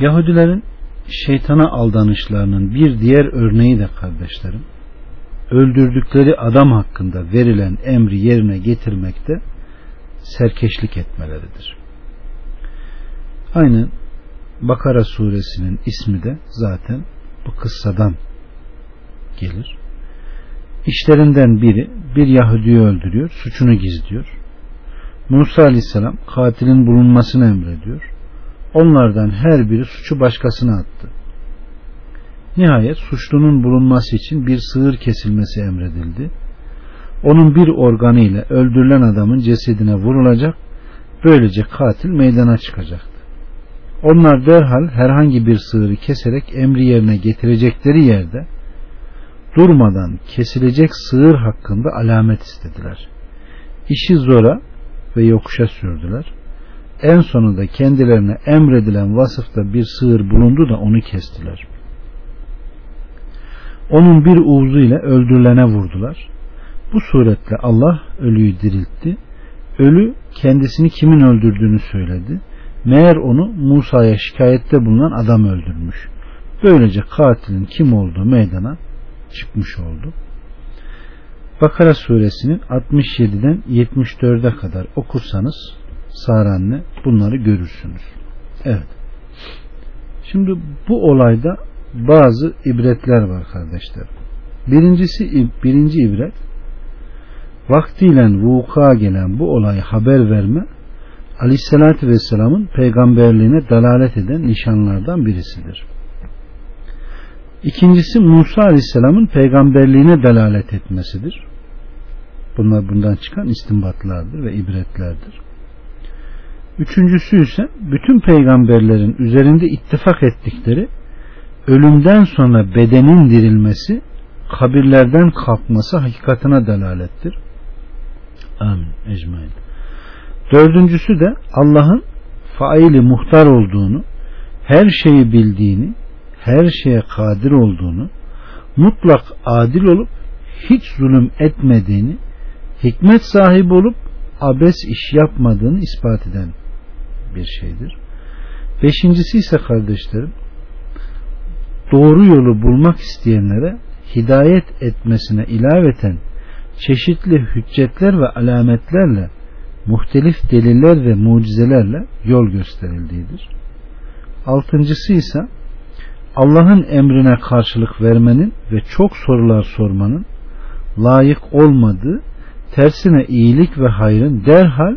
Yahudilerin şeytana aldanışlarının bir diğer örneği de kardeşlerim öldürdükleri adam hakkında verilen emri yerine getirmekte serkeşlik etmeleridir. Aynı Bakara suresinin ismi de zaten bu kıssadan gelir. İşlerinden biri bir Yahudi'yi öldürüyor, suçunu gizliyor. Musa aleyhisselam katilin bulunmasını emrediyor. Onlardan her biri suçu başkasına attı. Nihayet suçlunun bulunması için bir sığır kesilmesi emredildi. Onun bir organı ile öldürülen adamın cesedine vurulacak, böylece katil meydana çıkacaktı. Onlar derhal herhangi bir sığırı keserek emri yerine getirecekleri yerde durmadan kesilecek sığır hakkında alamet istediler. İşi zora ve yokuşa sürdüler. En sonunda kendilerine emredilen vasıfta bir sığır bulundu da onu kestiler. Onun bir uğzu ile öldürülene vurdular. Bu suretle Allah ölüyü diriltti. Ölü kendisini kimin öldürdüğünü söyledi. Meğer onu Musa'ya şikayette bulunan adam öldürmüş. Böylece katilin kim olduğu meydana çıkmış oldu. Bakara suresinin 67'den 74'e kadar okursanız Saranne bunları görürsünüz. Evet. Şimdi bu olayda bazı ibretler var kardeşler. Birincisi birinci ibret vaktiyle vuku'a gelen bu olayı haber verme Aleyhisselatü Vesselam'ın peygamberliğine dalalet eden nişanlardan birisidir. İkincisi Musa Aleyhisselam'ın peygamberliğine delalet etmesidir. Bunlar bundan çıkan istimbatlardır ve ibretlerdir. Üçüncüsü ise bütün peygamberlerin üzerinde ittifak ettikleri ölümden sonra bedenin dirilmesi kabirlerden kalkması hakikatine delalettir. Amin. Ecmain. Dördüncüsü de Allah'ın faili muhtar olduğunu, her şeyi bildiğini, her şeye kadir olduğunu, mutlak adil olup hiç zulüm etmediğini, hikmet sahibi olup abes iş yapmadığını ispat eden bir şeydir. Beşincisi ise kardeşlerim, doğru yolu bulmak isteyenlere hidayet etmesine ilaveten çeşitli hüccetler ve alametlerle muhtelif deliller ve mucizelerle yol gösterildiğidir. Altıncısı ise Allah'ın emrine karşılık vermenin ve çok sorular sormanın layık olmadığı tersine iyilik ve hayrın derhal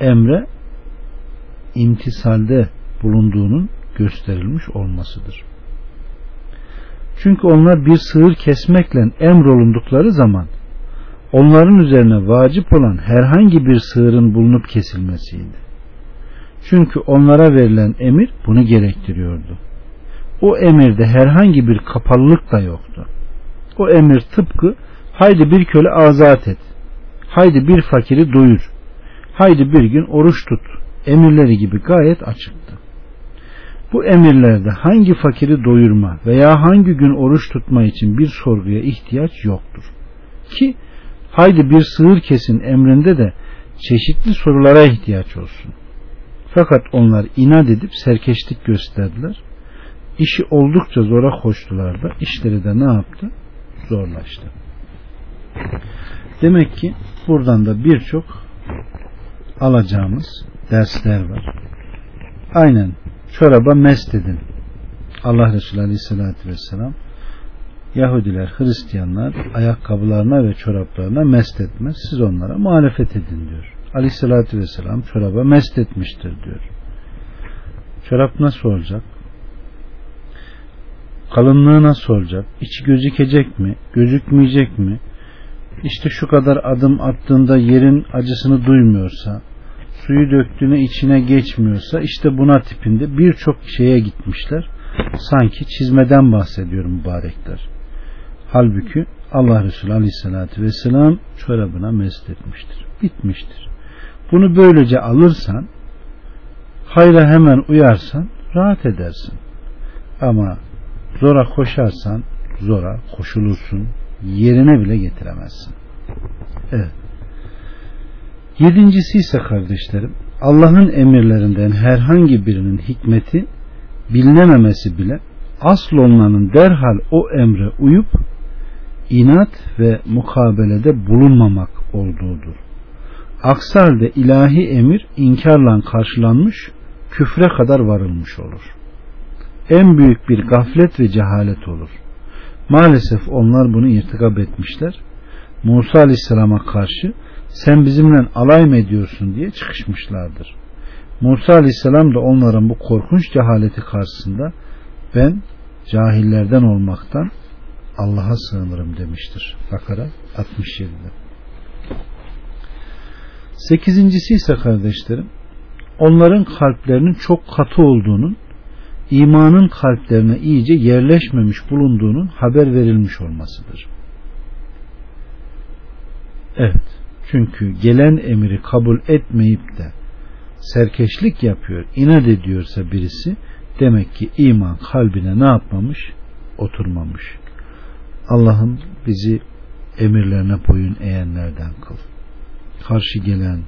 emre imtisalde bulunduğunun gösterilmiş olmasıdır. Çünkü onlar bir sığır kesmekle emrolundukları zaman onların üzerine vacip olan herhangi bir sığırın bulunup kesilmesiydi. Çünkü onlara verilen emir bunu gerektiriyordu. O emirde herhangi bir kapalılık da yoktu. O emir tıpkı haydi bir köle azat et, haydi bir fakiri doyur, haydi bir gün oruç tut emirleri gibi gayet açıktı. Bu emirlerde hangi fakiri doyurma veya hangi gün oruç tutma için bir sorguya ihtiyaç yoktur. Ki haydi bir sığır kesin emrinde de çeşitli sorulara ihtiyaç olsun. Fakat onlar inat edip serkeşlik gösterdiler. İşi oldukça zora koştular da işleri de ne yaptı? Zorlaştı. Demek ki buradan da birçok alacağımız dersler var. Aynen çoraba mest edin. Allah Resulü Aleyhisselatü Vesselam Yahudiler, Hristiyanlar ayakkabılarına ve çoraplarına mest etmez. Siz onlara muhalefet edin diyor. Aleyhissalatü vesselam çoraba mest etmiştir diyor. Çorap nasıl olacak? Kalınlığı nasıl olacak? İçi gözükecek mi? Gözükmeyecek mi? İşte şu kadar adım attığında yerin acısını duymuyorsa, suyu döktüğüne içine geçmiyorsa işte buna tipinde birçok şeye gitmişler. Sanki çizmeden bahsediyorum mübarekler. Halbuki Allah Resulü Aleyhisselatü Vesselam çorabına mest etmiştir. Bitmiştir. Bunu böylece alırsan hayra hemen uyarsan rahat edersin. Ama zora koşarsan zora koşulursun. Yerine bile getiremezsin. Evet. Yedincisi ise kardeşlerim Allah'ın emirlerinden herhangi birinin hikmeti bilinememesi bile asıl olmanın derhal o emre uyup inat ve mukabelede bulunmamak olduğudur. Aksi halde ilahi emir inkarla karşılanmış, küfre kadar varılmış olur. En büyük bir gaflet ve cehalet olur. Maalesef onlar bunu irtikap etmişler. Musa Aleyhisselam'a karşı sen bizimle alay mı ediyorsun diye çıkışmışlardır. Musa Aleyhisselam da onların bu korkunç cehaleti karşısında ben cahillerden olmaktan Allah'a sığınırım demiştir. Bakara 67'de. Sekizincisi ise kardeşlerim onların kalplerinin çok katı olduğunun imanın kalplerine iyice yerleşmemiş bulunduğunun haber verilmiş olmasıdır. Evet. Çünkü gelen emri kabul etmeyip de serkeşlik yapıyor, inat ediyorsa birisi demek ki iman kalbine ne yapmamış? Oturmamış. Allah'ım bizi emirlerine boyun eğenlerden kıl. Karşı gelen,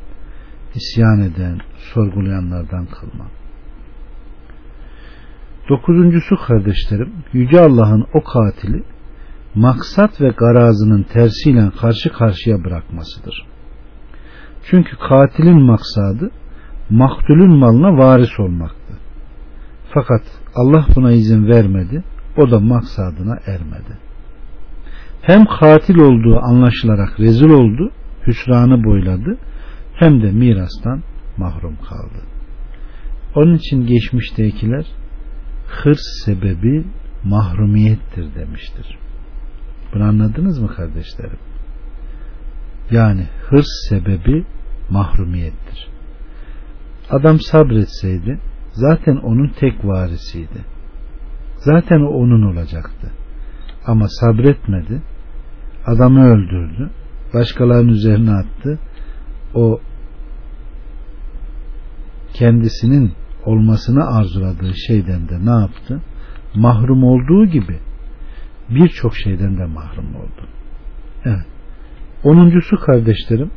isyan eden, sorgulayanlardan kılma. Dokuzuncusu kardeşlerim, Yüce Allah'ın o katili maksat ve garazının tersiyle karşı karşıya bırakmasıdır. Çünkü katilin maksadı maktulün malına varis olmaktı. Fakat Allah buna izin vermedi, o da maksadına ermedi. Hem katil olduğu anlaşılarak rezil oldu, hüsranı boyladı, hem de mirastan mahrum kaldı. Onun için geçmiştekiler hırs sebebi mahrumiyettir demiştir. Bunu anladınız mı kardeşlerim? Yani hırs sebebi mahrumiyettir. Adam sabretseydi zaten onun tek varisiydi. Zaten o onun olacaktı. Ama sabretmedi. Adamı öldürdü. Başkalarının üzerine attı. O kendisinin olmasını arzuladığı şeyden de ne yaptı? Mahrum olduğu gibi birçok şeyden de mahrum oldu. Evet. Onuncusu kardeşlerim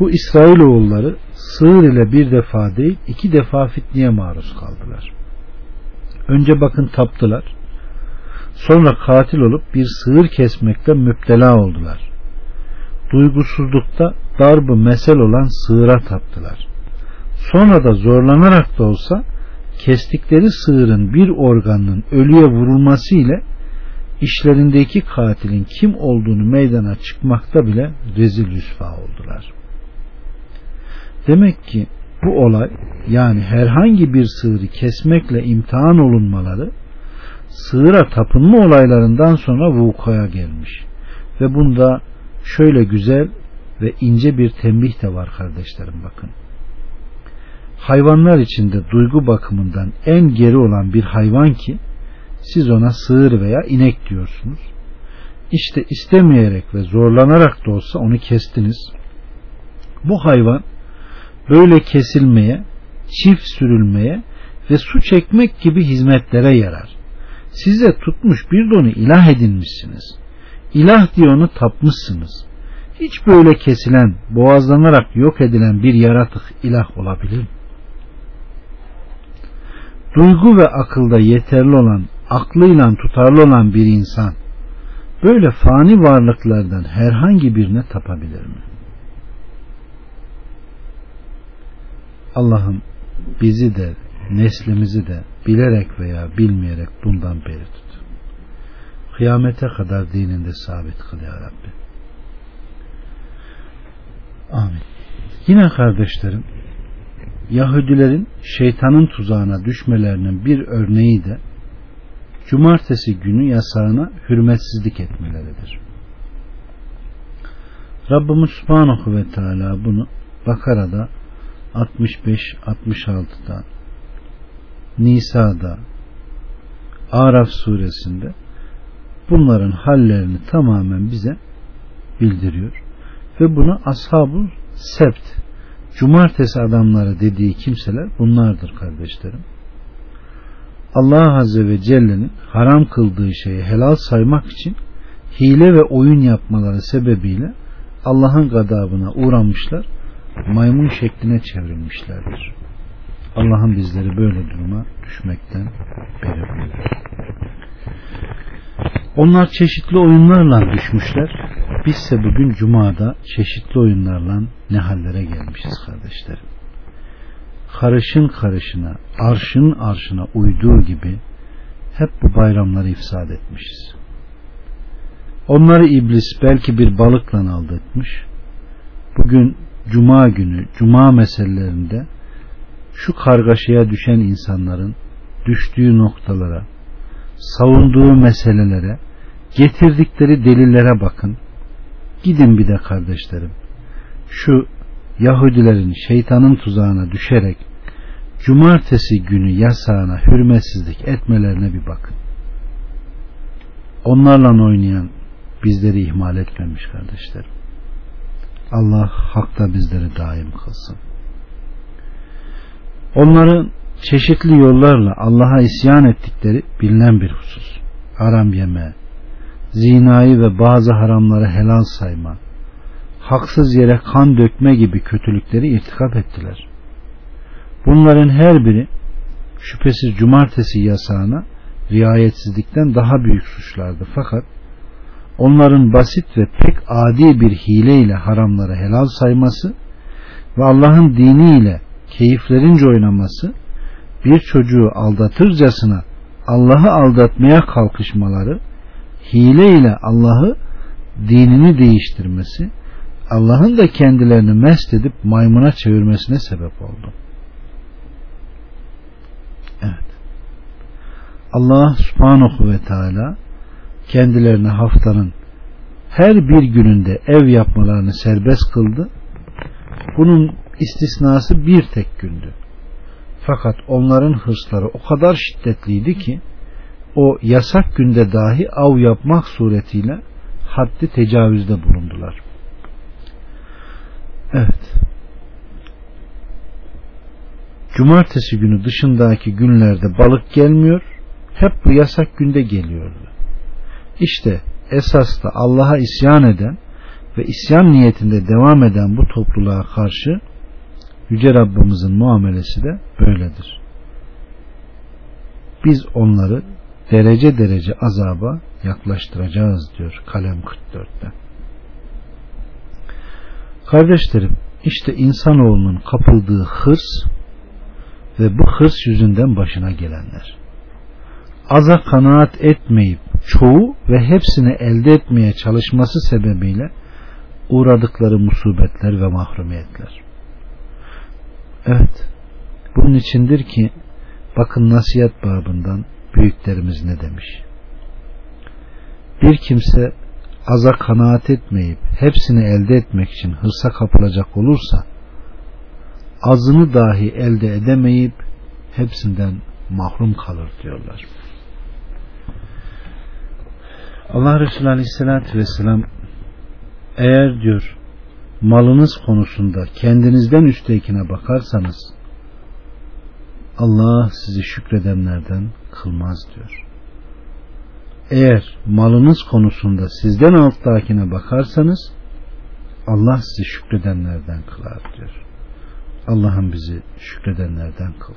bu İsrailoğulları sığır ile bir defa değil iki defa fitneye maruz kaldılar. Önce bakın taptılar. Sonra katil olup bir sığır kesmekte müptela oldular. Duygusuzlukta darbı mesel olan sığıra taptılar. Sonra da zorlanarak da olsa kestikleri sığırın bir organının ölüye vurulması ile işlerindeki katilin kim olduğunu meydana çıkmakta bile rezil rüsva oldular. Demek ki bu olay yani herhangi bir sığırı kesmekle imtihan olunmaları sığıra tapınma olaylarından sonra vukuya gelmiş. Ve bunda şöyle güzel ve ince bir tembih de var kardeşlerim bakın. Hayvanlar içinde duygu bakımından en geri olan bir hayvan ki siz ona sığır veya inek diyorsunuz. İşte istemeyerek ve zorlanarak da olsa onu kestiniz. Bu hayvan böyle kesilmeye, çift sürülmeye ve su çekmek gibi hizmetlere yarar. Size tutmuş bir donu ilah edinmişsiniz. İlah diye onu tapmışsınız. Hiç böyle kesilen, boğazlanarak yok edilen bir yaratık ilah olabilir mi? Duygu ve akılda yeterli olan, aklıyla tutarlı olan bir insan böyle fani varlıklardan herhangi birine tapabilir mi? Allah'ım bizi de neslimizi de bilerek veya bilmeyerek bundan beri tut. Kıyamete kadar dininde sabit kıl ya Rabbi. Amin. Yine kardeşlerim Yahudilerin şeytanın tuzağına düşmelerinin bir örneği de cumartesi günü yasağına hürmetsizlik etmeleridir. Rabbimiz Subhanahu ve Teala bunu Bakara'da 65-66'da Nisa'da Araf suresinde bunların hallerini tamamen bize bildiriyor. Ve bunu ashab sebt cumartesi adamları dediği kimseler bunlardır kardeşlerim. Allah Azze ve Celle'nin haram kıldığı şeyi helal saymak için hile ve oyun yapmaları sebebiyle Allah'ın gadabına uğramışlar maymun şekline çevrilmişlerdir. Allah'ın bizleri böyle duruma düşmekten beri buyuruyor. Onlar çeşitli oyunlarla düşmüşler. Bizse bugün Cuma'da çeşitli oyunlarla ne hallere gelmişiz kardeşlerim. Karışın karışına, arşın arşına uyduğu gibi hep bu bayramları ifsad etmişiz. Onları iblis belki bir balıkla aldatmış. Bugün cuma günü, cuma meselelerinde şu kargaşaya düşen insanların düştüğü noktalara, savunduğu meselelere, getirdikleri delillere bakın. Gidin bir de kardeşlerim. Şu Yahudilerin şeytanın tuzağına düşerek cumartesi günü yasağına hürmetsizlik etmelerine bir bakın. Onlarla oynayan bizleri ihmal etmemiş kardeşlerim. Allah hakta bizleri daim kılsın. Onların çeşitli yollarla Allah'a isyan ettikleri bilinen bir husus. Haram yeme, zinayı ve bazı haramları helal sayma, haksız yere kan dökme gibi kötülükleri irtikap ettiler. Bunların her biri şüphesiz cumartesi yasağına riayetsizlikten daha büyük suçlardı. Fakat onların basit ve pek adi bir hileyle haramları helal sayması ve Allah'ın diniyle keyiflerince oynaması bir çocuğu aldatırcasına Allah'ı aldatmaya kalkışmaları hileyle Allah'ı dinini değiştirmesi Allah'ın da kendilerini mest edip maymuna çevirmesine sebep oldu. Evet. Allah subhanahu ve teala kendilerine haftanın her bir gününde ev yapmalarını serbest kıldı. Bunun istisnası bir tek gündü. Fakat onların hırsları o kadar şiddetliydi ki o yasak günde dahi av yapmak suretiyle haddi tecavüzde bulundular. Evet. Cumartesi günü dışındaki günlerde balık gelmiyor. Hep bu yasak günde geliyordu. İşte esas da Allah'a isyan eden ve isyan niyetinde devam eden bu topluluğa karşı Yüce Rabbimizin muamelesi de böyledir. Biz onları derece derece azaba yaklaştıracağız diyor kalem 44'te. Kardeşlerim işte insanoğlunun kapıldığı hırs ve bu hırs yüzünden başına gelenler. Aza kanaat etmeyip çoğu ve hepsini elde etmeye çalışması sebebiyle uğradıkları musibetler ve mahrumiyetler. Evet. Bunun içindir ki bakın nasihat babından büyüklerimiz ne demiş. Bir kimse aza kanaat etmeyip hepsini elde etmek için hırsa kapılacak olursa azını dahi elde edemeyip hepsinden mahrum kalır diyorlar. Allah Resulü Aleyhisselatü Vesselam eğer diyor malınız konusunda kendinizden üsttekine bakarsanız Allah sizi şükredenlerden kılmaz diyor. Eğer malınız konusunda sizden alttakine bakarsanız Allah sizi şükredenlerden kılar diyor. Allah'ım bizi şükredenlerden kıl.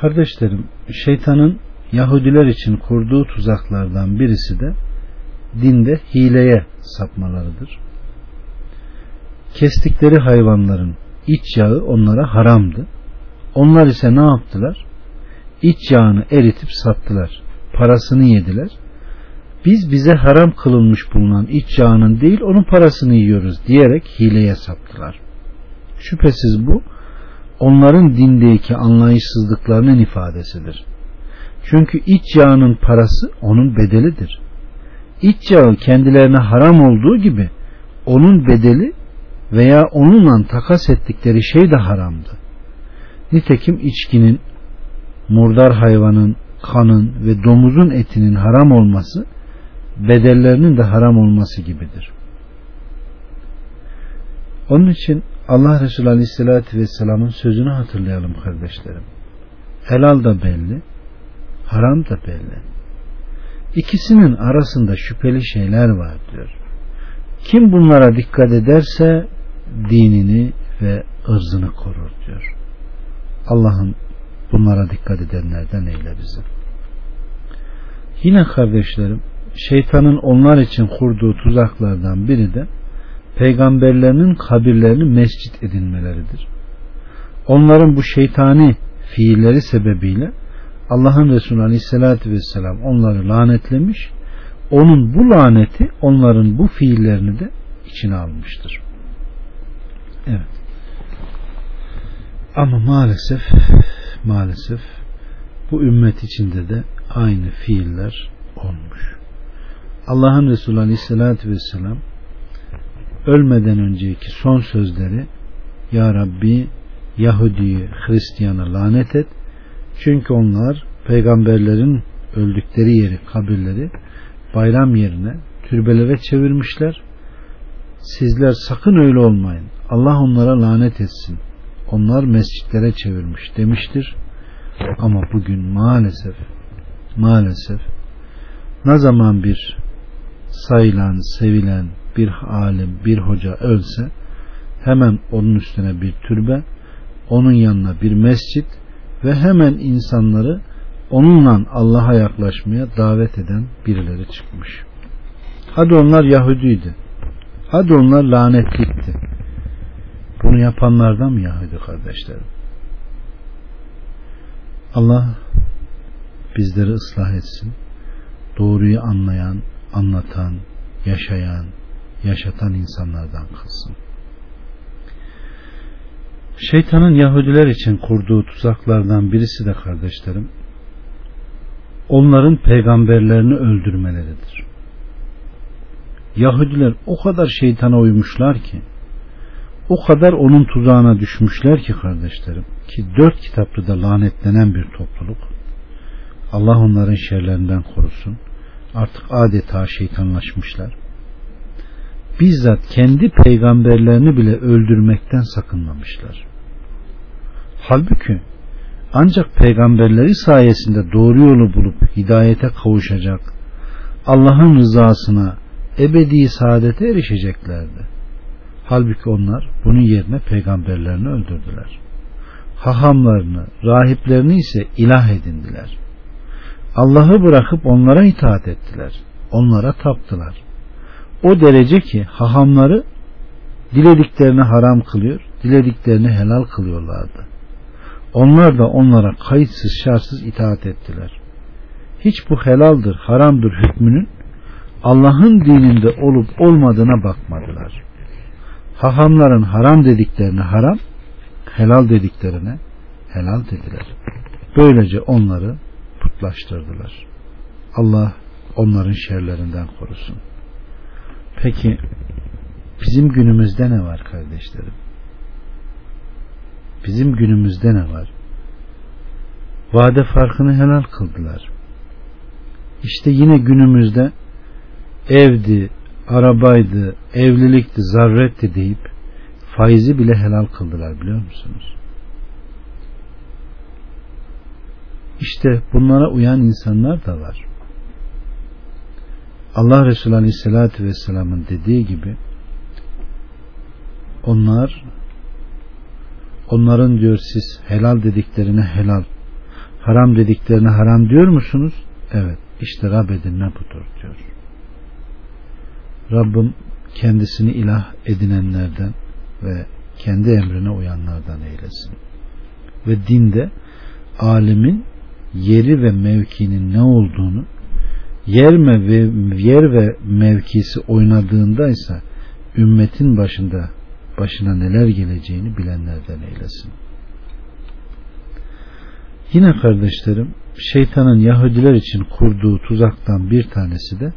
Kardeşlerim, şeytanın Yahudiler için kurduğu tuzaklardan birisi de dinde hileye sapmalarıdır. Kestikleri hayvanların iç yağı onlara haramdı. Onlar ise ne yaptılar? İç yağını eritip sattılar. Parasını yediler. Biz bize haram kılınmış bulunan iç yağının değil onun parasını yiyoruz diyerek hileye saptılar. Şüphesiz bu onların dindeki anlayışsızlıklarının ifadesidir. Çünkü iç yağının parası onun bedelidir iç yağı kendilerine haram olduğu gibi onun bedeli veya onunla takas ettikleri şey de haramdı. Nitekim içkinin, murdar hayvanın, kanın ve domuzun etinin haram olması bedellerinin de haram olması gibidir. Onun için Allah Resulü Aleyhisselatü Vesselam'ın sözünü hatırlayalım kardeşlerim. Helal da belli, haram da belli. İkisinin arasında şüpheli şeyler var diyor. Kim bunlara dikkat ederse dinini ve ırzını korur diyor. Allah'ın bunlara dikkat edenlerden eyle bizi. Yine kardeşlerim şeytanın onlar için kurduğu tuzaklardan biri de peygamberlerinin kabirlerini mescit edinmeleridir. Onların bu şeytani fiilleri sebebiyle Allah'ın Resulü Aleyhisselatü Vesselam onları lanetlemiş. Onun bu laneti onların bu fiillerini de içine almıştır. Evet. Ama maalesef maalesef bu ümmet içinde de aynı fiiller olmuş. Allah'ın Resulü Aleyhisselatü Vesselam ölmeden önceki son sözleri Ya Rabbi Yahudi'yi Hristiyan'a lanet et. Çünkü onlar peygamberlerin öldükleri yeri kabirleri bayram yerine türbelere çevirmişler. Sizler sakın öyle olmayın. Allah onlara lanet etsin onlar mescitlere çevirmiş demiştir ama bugün maalesef maalesef ne zaman bir sayılan, sevilen bir alim, bir hoca ölse hemen onun üstüne bir türbe, onun yanına bir mescit ve hemen insanları onunla Allah'a yaklaşmaya davet eden birileri çıkmış. Hadi onlar Yahudiydi. Hadi onlar lanetlikti. Bunu yapanlardan mı Yahudi kardeşlerim? Allah bizleri ıslah etsin. Doğruyu anlayan, anlatan, yaşayan, yaşatan insanlardan kılsın. Şeytanın Yahudiler için kurduğu tuzaklardan birisi de kardeşlerim, onların peygamberlerini öldürmeleridir. Yahudiler o kadar şeytana uymuşlar ki, o kadar onun tuzağına düşmüşler ki kardeşlerim, ki dört kitaplı da lanetlenen bir topluluk, Allah onların şerlerinden korusun, artık adeta şeytanlaşmışlar. Bizzat kendi peygamberlerini bile öldürmekten sakınmamışlar. Halbuki ancak peygamberleri sayesinde doğru yolu bulup hidayete kavuşacak, Allah'ın rızasına ebedi saadete erişeceklerdi. Halbuki onlar bunun yerine peygamberlerini öldürdüler. Hahamlarını, rahiplerini ise ilah edindiler. Allah'ı bırakıp onlara itaat ettiler. Onlara taptılar. O derece ki hahamları dilediklerini haram kılıyor, dilediklerini helal kılıyorlardı. Onlar da onlara kayıtsız şartsız itaat ettiler. Hiç bu helaldir, haramdır hükmünün Allah'ın dininde olup olmadığına bakmadılar. Hahamların haram dediklerini haram, helal dediklerine helal dediler. Böylece onları putlaştırdılar. Allah onların şerlerinden korusun. Peki bizim günümüzde ne var kardeşlerim? Bizim günümüzde ne var? Vade farkını helal kıldılar. İşte yine günümüzde evdi, arabaydı, evlilikti, zarretti deyip faizi bile helal kıldılar biliyor musunuz? İşte bunlara uyan insanlar da var. Allah Resulü Aleyhisselatü Vesselam'ın dediği gibi onlar onların diyor siz helal dediklerine helal haram dediklerine haram diyor musunuz? Evet. İşte Rab edinme budur diyor. Rabbim kendisini ilah edinenlerden ve kendi emrine uyanlardan eylesin. Ve dinde alimin yeri ve mevkinin ne olduğunu yer ve yer ve mevkisi oynadığında ise ümmetin başında başına neler geleceğini bilenlerden eylesin. Yine kardeşlerim şeytanın Yahudiler için kurduğu tuzaktan bir tanesi de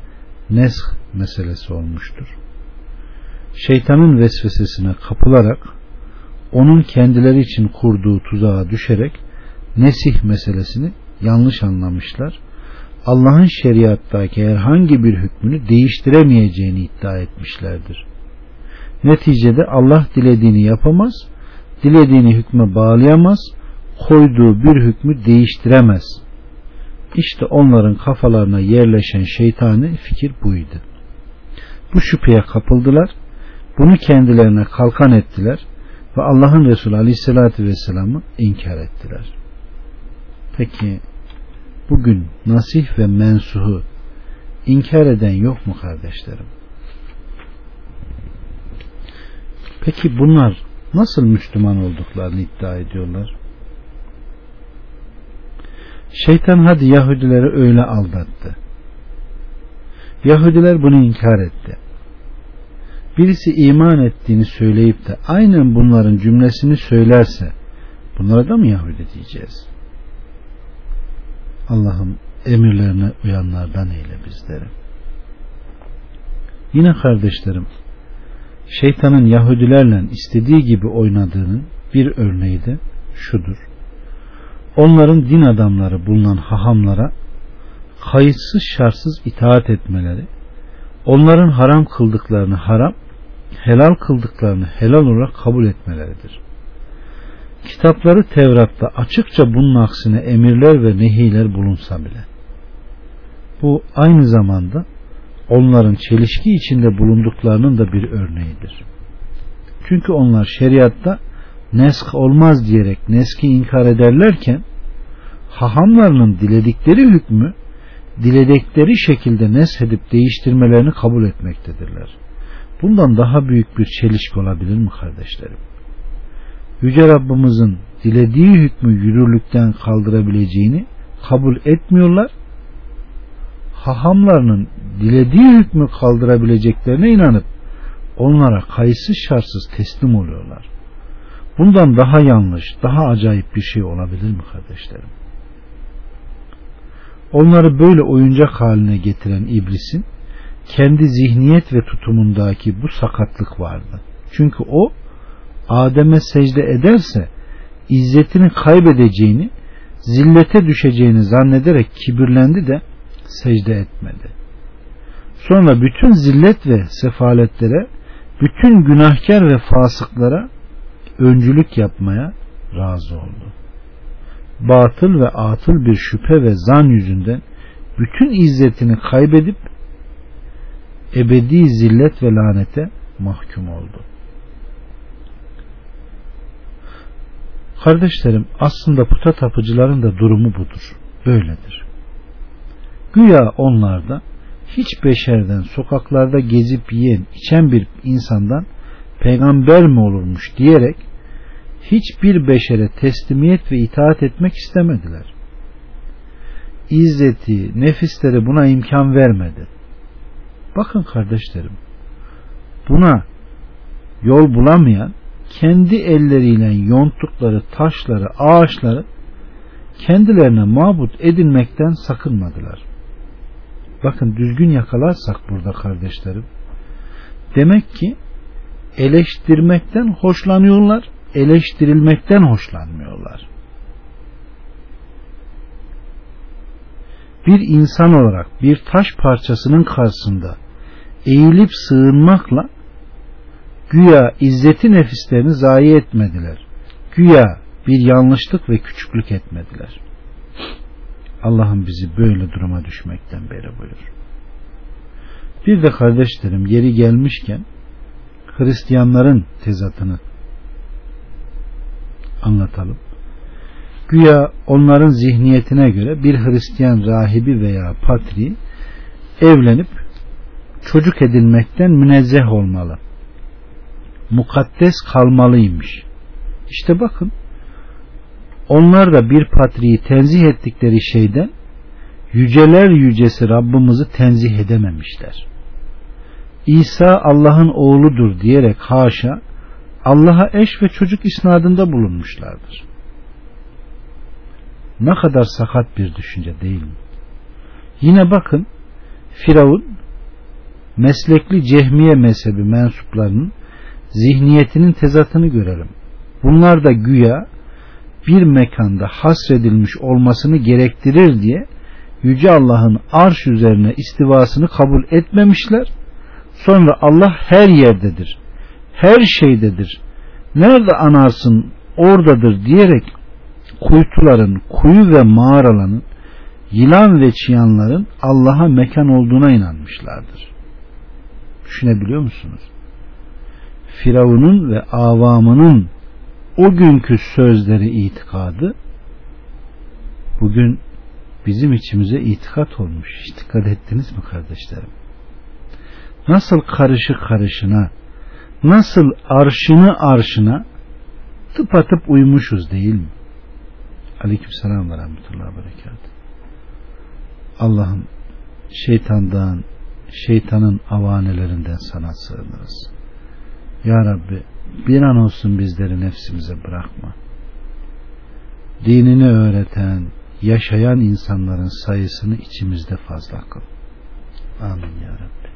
nesh meselesi olmuştur. Şeytanın vesvesesine kapılarak onun kendileri için kurduğu tuzağa düşerek nesih meselesini yanlış anlamışlar. Allah'ın şeriattaki herhangi bir hükmünü değiştiremeyeceğini iddia etmişlerdir. Neticede Allah dilediğini yapamaz, dilediğini hükme bağlayamaz, koyduğu bir hükmü değiştiremez. İşte onların kafalarına yerleşen şeytani fikir buydu. Bu şüpheye kapıldılar, bunu kendilerine kalkan ettiler ve Allah'ın Resulü Aleyhisselatü Vesselam'ı inkar ettiler. Peki bugün nasih ve mensuhu inkar eden yok mu kardeşlerim? Peki bunlar nasıl Müslüman olduklarını iddia ediyorlar? Şeytan hadi Yahudileri öyle aldattı. Yahudiler bunu inkar etti. Birisi iman ettiğini söyleyip de aynen bunların cümlesini söylerse bunlara da mı Yahudi diyeceğiz? Allah'ım emirlerine uyanlardan eyle bizleri. Yine kardeşlerim şeytanın Yahudilerle istediği gibi oynadığının bir örneği de şudur. Onların din adamları bulunan hahamlara kayıtsız şartsız itaat etmeleri, onların haram kıldıklarını haram, helal kıldıklarını helal olarak kabul etmeleridir. Kitapları Tevrat'ta açıkça bunun aksine emirler ve nehiler bulunsa bile. Bu aynı zamanda onların çelişki içinde bulunduklarının da bir örneğidir. Çünkü onlar şeriatta nesk olmaz diyerek neski inkar ederlerken hahamlarının diledikleri hükmü diledikleri şekilde neshedip değiştirmelerini kabul etmektedirler. Bundan daha büyük bir çelişki olabilir mi kardeşlerim? Yüce Rabbimizin dilediği hükmü yürürlükten kaldırabileceğini kabul etmiyorlar. Hahamlarının dilediği hükmü kaldırabileceklerine inanıp onlara kayıtsız şartsız teslim oluyorlar. Bundan daha yanlış, daha acayip bir şey olabilir mi kardeşlerim? Onları böyle oyuncak haline getiren iblisin kendi zihniyet ve tutumundaki bu sakatlık vardı. Çünkü o Adem'e secde ederse izzetini kaybedeceğini, zillete düşeceğini zannederek kibirlendi de secde etmedi. Sonra bütün zillet ve sefaletlere, bütün günahkar ve fasıklara öncülük yapmaya razı oldu. Batıl ve atıl bir şüphe ve zan yüzünden bütün izzetini kaybedip ebedi zillet ve lanete mahkum oldu. Kardeşlerim aslında puta tapıcıların da durumu budur. Böyledir. Güya onlarda hiç beşerden sokaklarda gezip yiyen, içen bir insandan peygamber mi olurmuş diyerek hiçbir beşere teslimiyet ve itaat etmek istemediler. İzzeti, nefisleri buna imkan vermedi. Bakın kardeşlerim, buna yol bulamayan kendi elleriyle yonttukları taşları, ağaçları kendilerine mabut edinmekten sakınmadılar. Bakın düzgün yakalarsak burada kardeşlerim. Demek ki eleştirmekten hoşlanıyorlar, eleştirilmekten hoşlanmıyorlar. Bir insan olarak bir taş parçasının karşısında eğilip sığınmakla güya izzeti nefislerini zayi etmediler. Güya bir yanlışlık ve küçüklük etmediler. Allah'ım bizi böyle duruma düşmekten beri buyur. Bir de kardeşlerim yeri gelmişken Hristiyanların tezatını anlatalım. Güya onların zihniyetine göre bir Hristiyan rahibi veya patri evlenip çocuk edinmekten münezzeh olmalı. Mukaddes kalmalıymış. İşte bakın onlar da bir patriyi tenzih ettikleri şeyden yüceler yücesi Rabbimizi tenzih edememişler. İsa Allah'ın oğludur diyerek haşa Allah'a eş ve çocuk isnadında bulunmuşlardır. Ne kadar sakat bir düşünce değil mi? Yine bakın Firavun meslekli cehmiye mezhebi mensuplarının zihniyetinin tezatını görelim. Bunlar da güya bir mekanda hasredilmiş olmasını gerektirir diye Yüce Allah'ın arş üzerine istivasını kabul etmemişler. Sonra Allah her yerdedir. Her şeydedir. Nerede anarsın oradadır diyerek kuytuların, kuyu ve mağaraların, yılan ve çıyanların Allah'a mekan olduğuna inanmışlardır. Düşünebiliyor musunuz? Firavun'un ve avamının o günkü sözleri itikadı bugün bizim içimize itikat olmuş. Hiç dikkat ettiniz mi kardeşlerim? Nasıl karışı karışına, nasıl arşını arşına tıpatıp uymuşuz değil mi? Aleyküm selam ve rahmetullahi berekat. Allah'ım şeytandan, şeytanın avanelerinden sana sığınırız. Ya Rabbi bir an olsun bizleri nefsimize bırakma. Dinini öğreten, yaşayan insanların sayısını içimizde fazla kıl. Amin ya Rabbi.